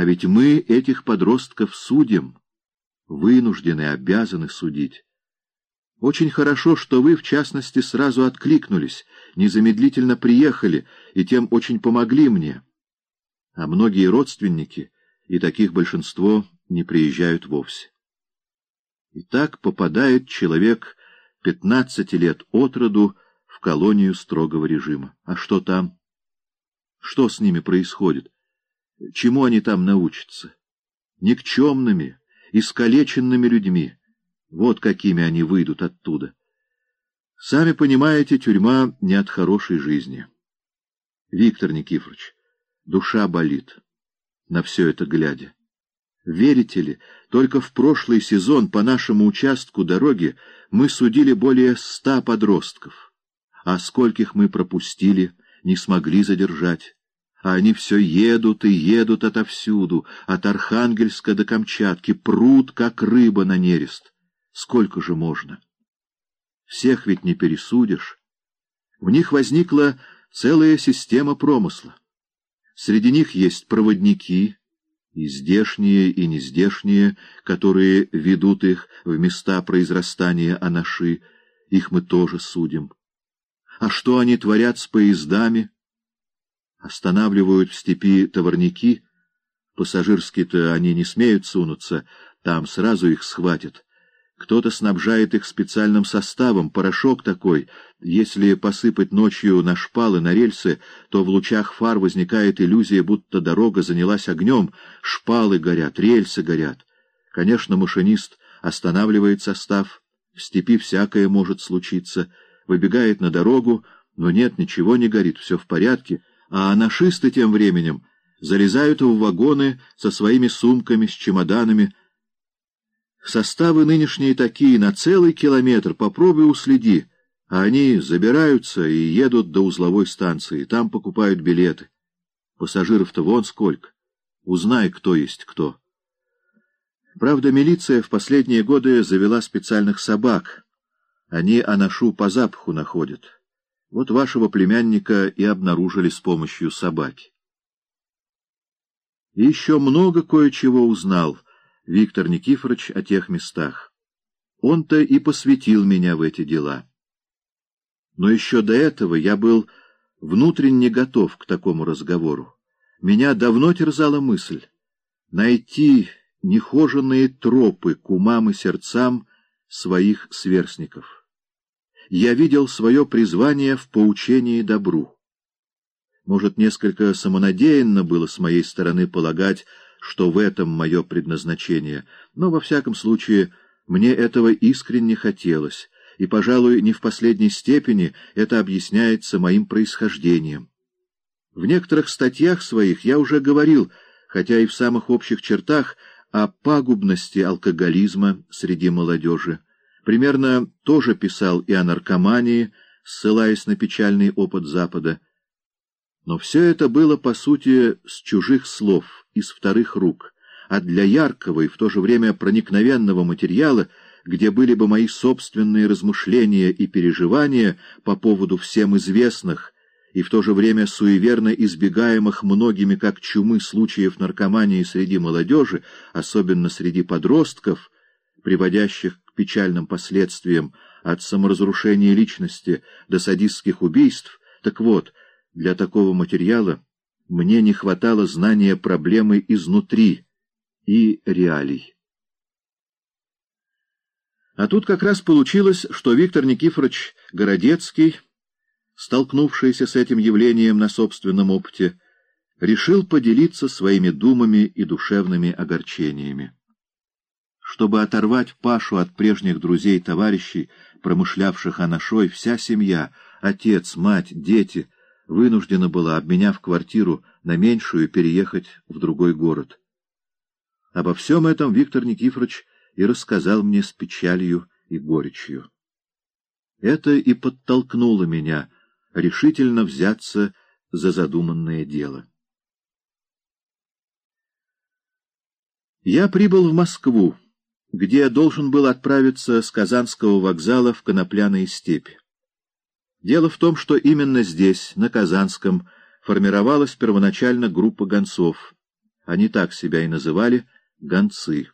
А ведь мы этих подростков судим, вынуждены, обязаны судить. Очень хорошо, что вы, в частности, сразу откликнулись, незамедлительно приехали и тем очень помогли мне. А многие родственники, и таких большинство, не приезжают вовсе. И так попадает человек пятнадцати лет от роду в колонию строгого режима. А что там? Что с ними происходит? Чему они там научатся? Никчемными, искалеченными людьми. Вот какими они выйдут оттуда. Сами понимаете, тюрьма не от хорошей жизни. Виктор Никифорович, душа болит, на все это глядя. Верите ли, только в прошлый сезон по нашему участку дороги мы судили более ста подростков. А скольких мы пропустили, не смогли задержать. А они все едут и едут отовсюду, от Архангельска до Камчатки, прут, как рыба на нерест. Сколько же можно? Всех ведь не пересудишь. В них возникла целая система промысла. Среди них есть проводники, и здешние, и нездешние, которые ведут их в места произрастания анаши, их мы тоже судим. А что они творят с поездами? Останавливают в степи товарники. Пассажирские-то они не смеют сунуться, там сразу их схватят. Кто-то снабжает их специальным составом, порошок такой. Если посыпать ночью на шпалы, на рельсы, то в лучах фар возникает иллюзия, будто дорога занялась огнем, шпалы горят, рельсы горят. Конечно, машинист останавливает состав, в степи всякое может случиться, выбегает на дорогу, но нет, ничего не горит, все в порядке, а анашисты тем временем залезают в вагоны со своими сумками, с чемоданами, Составы нынешние такие, на целый километр, попробуй уследи. А они забираются и едут до узловой станции, там покупают билеты. Пассажиров-то вон сколько. Узнай, кто есть кто. Правда, милиция в последние годы завела специальных собак. Они анашу по запаху находят. Вот вашего племянника и обнаружили с помощью собаки. И еще много кое-чего узнал — Виктор Никифорович о тех местах. Он-то и посвятил меня в эти дела. Но еще до этого я был внутренне готов к такому разговору. Меня давно терзала мысль найти нехоженные тропы к умам и сердцам своих сверстников. Я видел свое призвание в поучении добру. Может, несколько самонадеянно было с моей стороны полагать, что в этом мое предназначение, но, во всяком случае, мне этого искренне хотелось, и, пожалуй, не в последней степени это объясняется моим происхождением. В некоторых статьях своих я уже говорил, хотя и в самых общих чертах, о пагубности алкоголизма среди молодежи. Примерно тоже писал и о наркомании, ссылаясь на печальный опыт Запада. Но все это было, по сути, с чужих слов — из вторых рук, а для яркого и в то же время проникновенного материала, где были бы мои собственные размышления и переживания по поводу всем известных и в то же время суеверно избегаемых многими как чумы случаев наркомании среди молодежи, особенно среди подростков, приводящих печальным последствиям от саморазрушения личности до садистских убийств, так вот, для такого материала мне не хватало знания проблемы изнутри и реалий. А тут как раз получилось, что Виктор Никифорович Городецкий, столкнувшийся с этим явлением на собственном опыте, решил поделиться своими думами и душевными огорчениями. Чтобы оторвать Пашу от прежних друзей-товарищей, промышлявших анашой, вся семья, отец, мать, дети — вынуждена была, обменяв квартиру на меньшую, переехать в другой город. Обо всем этом Виктор Никифорович и рассказал мне с печалью и горечью. Это и подтолкнуло меня решительно взяться за задуманное дело. Я прибыл в Москву, где должен был отправиться с Казанского вокзала в Конопляные степи. Дело в том, что именно здесь, на Казанском, формировалась первоначально группа гонцов, они так себя и называли, гонцы.